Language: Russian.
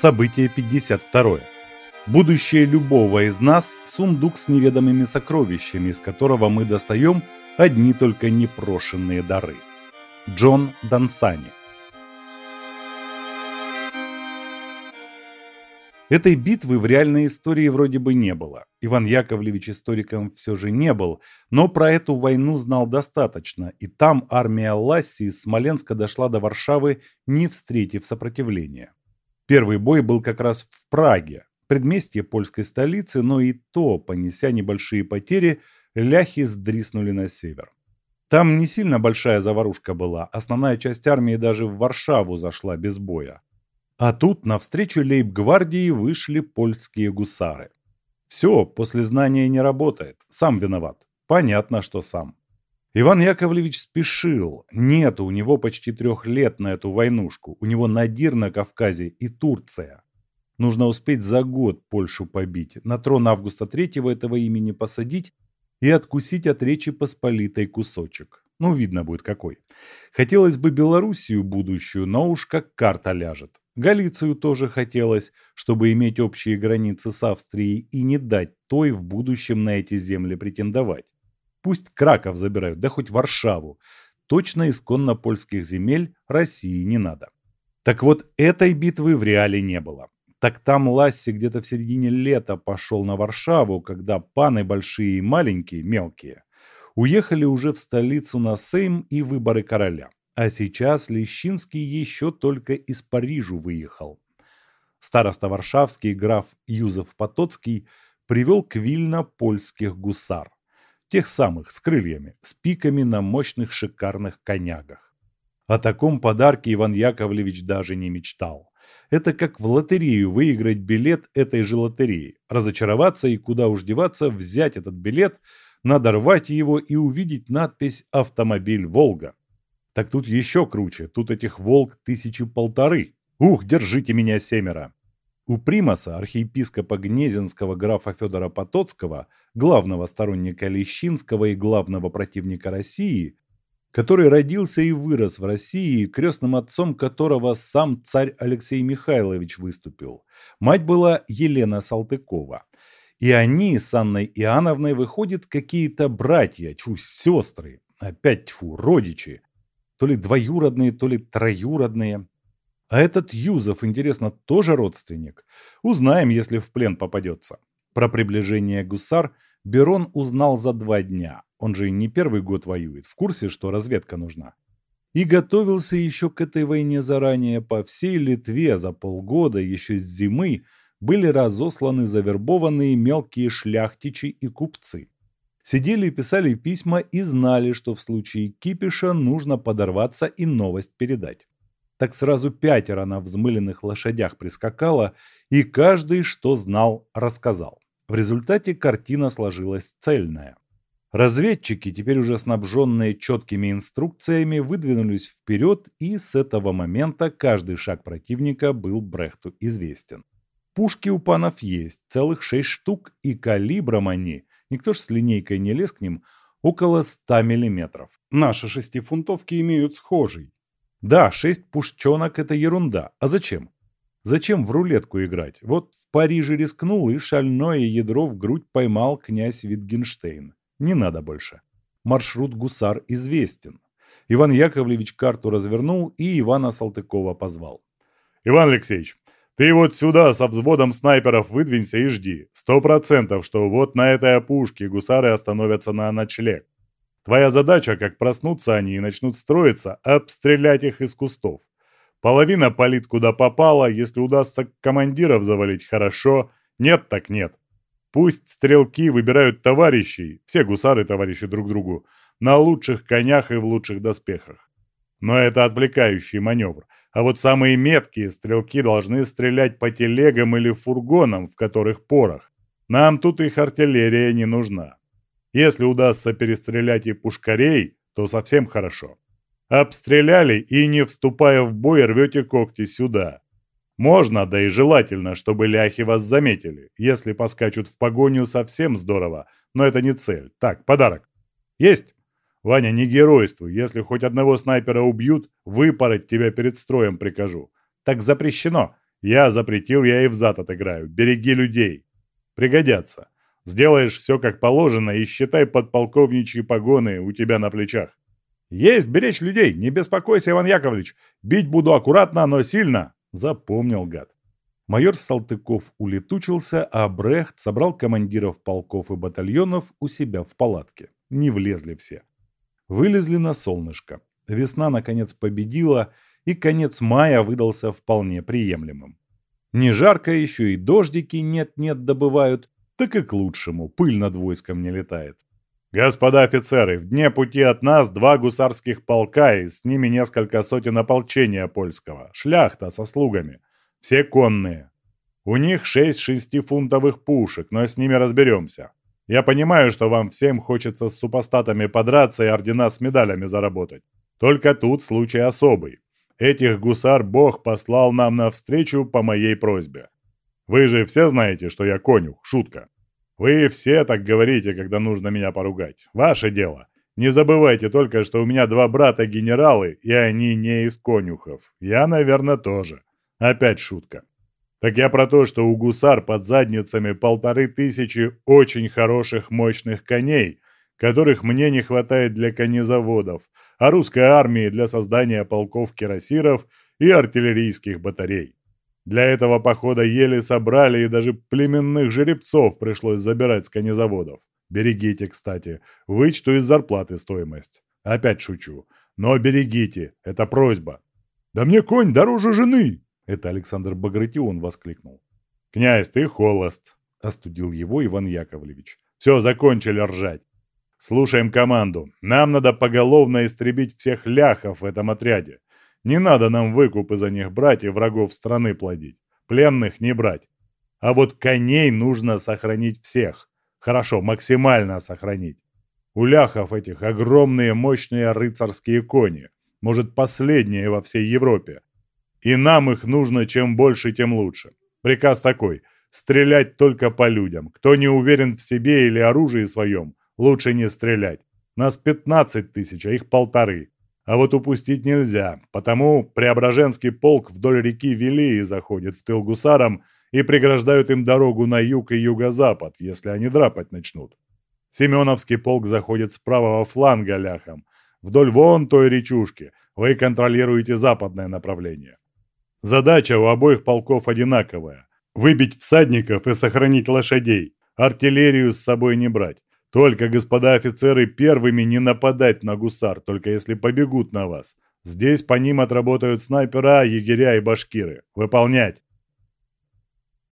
Событие 52. Будущее любого из нас – сундук с неведомыми сокровищами, из которого мы достаем одни только непрошенные дары. Джон Дансани Этой битвы в реальной истории вроде бы не было. Иван Яковлевич историком все же не был, но про эту войну знал достаточно, и там армия Ласси из Смоленска дошла до Варшавы, не встретив сопротивления. Первый бой был как раз в Праге, предместье польской столицы, но и то, понеся небольшие потери, ляхи сдриснули на север. Там не сильно большая заварушка была, основная часть армии даже в Варшаву зашла без боя. А тут навстречу лейб-гвардии вышли польские гусары. Все, после знания не работает, сам виноват. Понятно, что сам. Иван Яковлевич спешил. Нет у него почти трех лет на эту войнушку. У него Надир на Кавказе и Турция. Нужно успеть за год Польшу побить, на трон Августа III этого имени посадить и откусить от Речи Посполитой кусочек. Ну, видно будет какой. Хотелось бы Белоруссию будущую, но уж как карта ляжет. Галицию тоже хотелось, чтобы иметь общие границы с Австрией и не дать той в будущем на эти земли претендовать. Пусть Краков забирают, да хоть Варшаву. Точно исконно польских земель России не надо. Так вот, этой битвы в реале не было. Так там Ласси где-то в середине лета пошел на Варшаву, когда паны большие и маленькие, мелкие, уехали уже в столицу на Сейм и выборы короля. А сейчас Лещинский еще только из Парижа выехал. Староста Варшавский граф Юзеф Потоцкий привел к Вильно польских гусар. Тех самых, с крыльями, с пиками на мощных шикарных конягах. О таком подарке Иван Яковлевич даже не мечтал. Это как в лотерею выиграть билет этой же лотереи, разочароваться и куда уж деваться, взять этот билет, надорвать его и увидеть надпись «Автомобиль Волга». Так тут еще круче, тут этих «Волг» тысячи полторы. Ух, держите меня семеро! У примаса, архиепископа Гнезинского графа Федора Потоцкого, главного сторонника Лещинского и главного противника России, который родился и вырос в России, крестным отцом которого сам царь Алексей Михайлович выступил. Мать была Елена Салтыкова. И они с Анной Иоанновной выходят какие-то братья, тьфу, сестры, опять тьфу, родичи. То ли двоюродные, то ли троюродные. А этот Юзов, интересно, тоже родственник? Узнаем, если в плен попадется. Про приближение гусар Берон узнал за два дня. Он же и не первый год воюет, в курсе, что разведка нужна. И готовился еще к этой войне заранее. По всей Литве за полгода, еще с зимы, были разосланы завербованные мелкие шляхтичи и купцы. Сидели и писали письма и знали, что в случае кипиша нужно подорваться и новость передать так сразу пятеро на взмыленных лошадях прискакало, и каждый, что знал, рассказал. В результате картина сложилась цельная. Разведчики, теперь уже снабженные четкими инструкциями, выдвинулись вперед, и с этого момента каждый шаг противника был Брехту известен. Пушки у панов есть, целых шесть штук, и калибром они, никто ж с линейкой не лез к ним, около 100 миллиметров. Наши шестифунтовки имеют схожий. Да, шесть пушченок – это ерунда. А зачем? Зачем в рулетку играть? Вот в Париже рискнул и шальное ядро в грудь поймал князь Витгенштейн. Не надо больше. Маршрут гусар известен. Иван Яковлевич карту развернул и Ивана Салтыкова позвал. «Иван Алексеевич, ты вот сюда со взводом снайперов выдвинься и жди. Сто процентов, что вот на этой опушке гусары остановятся на ночлег. Твоя задача, как проснутся они и начнут строиться, обстрелять их из кустов. Половина палит куда попало, если удастся командиров завалить хорошо, нет так нет. Пусть стрелки выбирают товарищей, все гусары товарищи друг другу, на лучших конях и в лучших доспехах. Но это отвлекающий маневр. А вот самые меткие стрелки должны стрелять по телегам или фургонам, в которых порох. Нам тут их артиллерия не нужна. Если удастся перестрелять и пушкарей, то совсем хорошо. Обстреляли и, не вступая в бой, рвете когти сюда. Можно, да и желательно, чтобы ляхи вас заметили. Если поскачут в погоню, совсем здорово, но это не цель. Так, подарок. Есть? Ваня, не геройствуй. Если хоть одного снайпера убьют, выпороть тебя перед строем прикажу. Так запрещено. Я запретил, я и взад отыграю. Береги людей. Пригодятся. Сделаешь все как положено и считай подполковничьи погоны у тебя на плечах. Есть беречь людей, не беспокойся, Иван Яковлевич. Бить буду аккуратно, но сильно. Запомнил гад. Майор Салтыков улетучился, а Брехт собрал командиров полков и батальонов у себя в палатке. Не влезли все. Вылезли на солнышко. Весна, наконец, победила, и конец мая выдался вполне приемлемым. Не жарко еще и дождики нет-нет добывают, так и к лучшему, пыль над войском не летает. «Господа офицеры, в дне пути от нас два гусарских полка и с ними несколько сотен ополчения польского, шляхта со слугами, все конные. У них шесть шестифунтовых пушек, но с ними разберемся. Я понимаю, что вам всем хочется с супостатами подраться и ордена с медалями заработать. Только тут случай особый. Этих гусар Бог послал нам навстречу по моей просьбе. Вы же все знаете, что я конюх, шутка. Вы все так говорите, когда нужно меня поругать. Ваше дело. Не забывайте только, что у меня два брата генералы, и они не из конюхов. Я, наверное, тоже. Опять шутка. Так я про то, что у гусар под задницами полторы тысячи очень хороших мощных коней, которых мне не хватает для конезаводов, а русской армии для создания полков кирасиров и артиллерийских батарей. Для этого похода еле собрали, и даже племенных жеребцов пришлось забирать с конезаводов. Берегите, кстати, вычту из зарплаты стоимость. Опять шучу. Но берегите, это просьба. «Да мне конь дороже жены!» Это Александр Багратион воскликнул. «Князь, ты холост!» – остудил его Иван Яковлевич. «Все, закончили ржать. Слушаем команду. Нам надо поголовно истребить всех ляхов в этом отряде. Не надо нам выкупы за них брать и врагов страны плодить. Пленных не брать. А вот коней нужно сохранить всех. Хорошо, максимально сохранить. У ляхов этих огромные мощные рыцарские кони. Может, последние во всей Европе. И нам их нужно чем больше, тем лучше. Приказ такой – стрелять только по людям. Кто не уверен в себе или оружии своем, лучше не стрелять. Нас 15 тысяч, а их полторы. А вот упустить нельзя, потому Преображенский полк вдоль реки Вилии заходит в тыл гусарам и преграждают им дорогу на юг и юго-запад, если они драпать начнут. Семеновский полк заходит с правого фланга ляхом, вдоль вон той речушки. Вы контролируете западное направление. Задача у обоих полков одинаковая – выбить всадников и сохранить лошадей, артиллерию с собой не брать. Только, господа офицеры, первыми не нападать на гусар, только если побегут на вас. Здесь по ним отработают снайпера, егеря и башкиры. Выполнять.